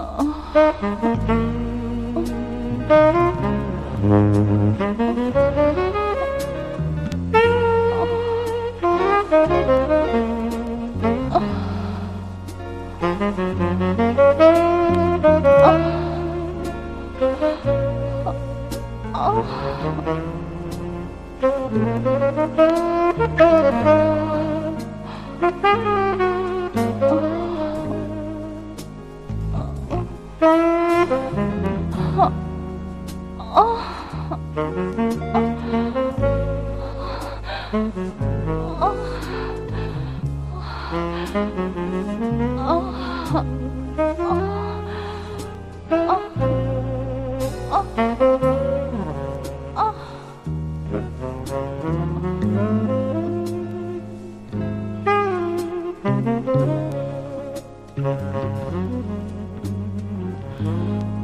Oh. 어. 어. 어.